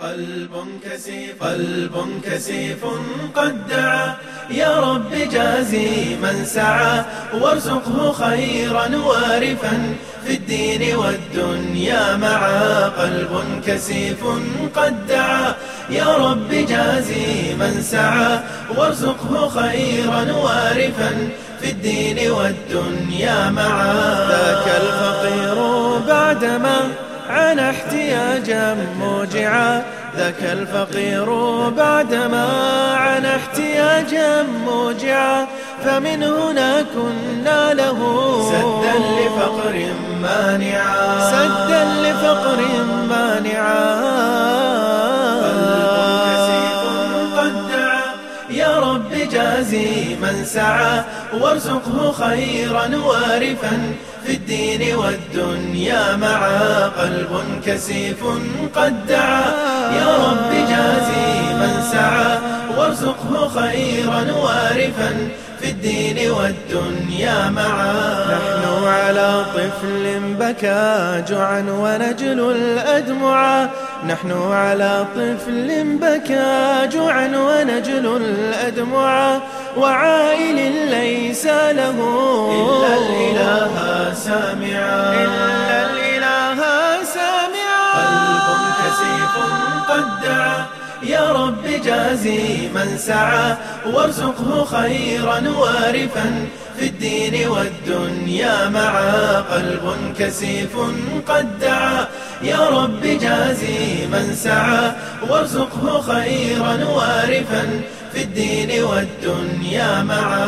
قلب كسيف قلب كسيف قد دعا يا رب جازي من سعى وارزقه خيرا وارفا. في الدين والدنيا معا قلب كسيف قد دعا يا رب جازي من سعى وارزقه خيرا وارفا. في الدين والدنيا معا ذاك الفقير بعدما عن احتياجا موجعا ذاك الفقير بعدما عن احتياجا موجعا فمن هنا كنا له سدا لفقر مانعا. سدا لفقر مانعا. رب جازي من سعى وارزقه خيرا وارفا في الدين والدنيا معا. قلب كسيف قد دعا. يا رب جازي من سعى وارزقه خيرا وارفا في الدين والدنيا معا. نحن على طفل بكى جوعا ونجل الأدمعا نحن على طفل بكى جوعا ونجل الأدمعا وعائل ليس له إلا الإله. يا رب جازي من سعى وارزقه خيرا وارفا. في الدين والدنيا معا قلب كسيف قد دعا. يا رب جازي من سعى وارزقه خيرا وارفا. في الدين والدنيا معا.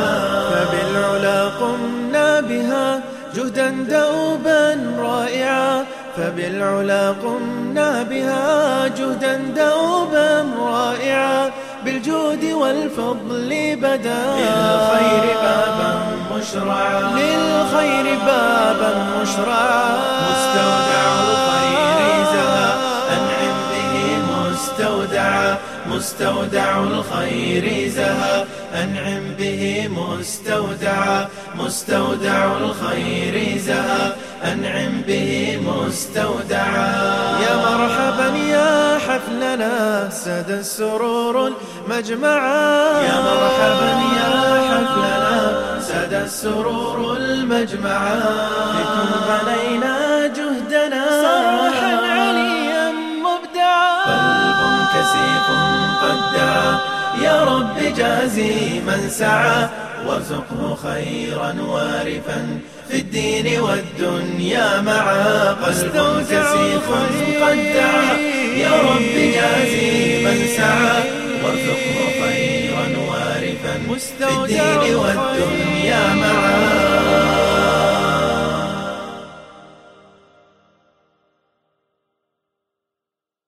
فبالعلا قمنا بها جهدا دوبا رائعا. فبالعلا قمنا بها جهدا دوبا بالجود والفضل بدا. للخير بابا مشرعا للخير بابا مشرعا مستودع الخير زها أنعم به مستودعا مستودع الخير زها أنعم به مستودعا مستودع الخير زها أنعم به مستودعا يا مرحبا يا حفلنا سد السرور المجمعا يا مرحبا يا حفلنا سد السرور المجمعا. بكم بنينا جهدنا. صرحا عليا مبدعا. قلب كسيف قد دعا يا رب جازي من سعى وارزقه خيرا وارفا في الدين والدنيا معا. قلب كسيف قد دعا من سعى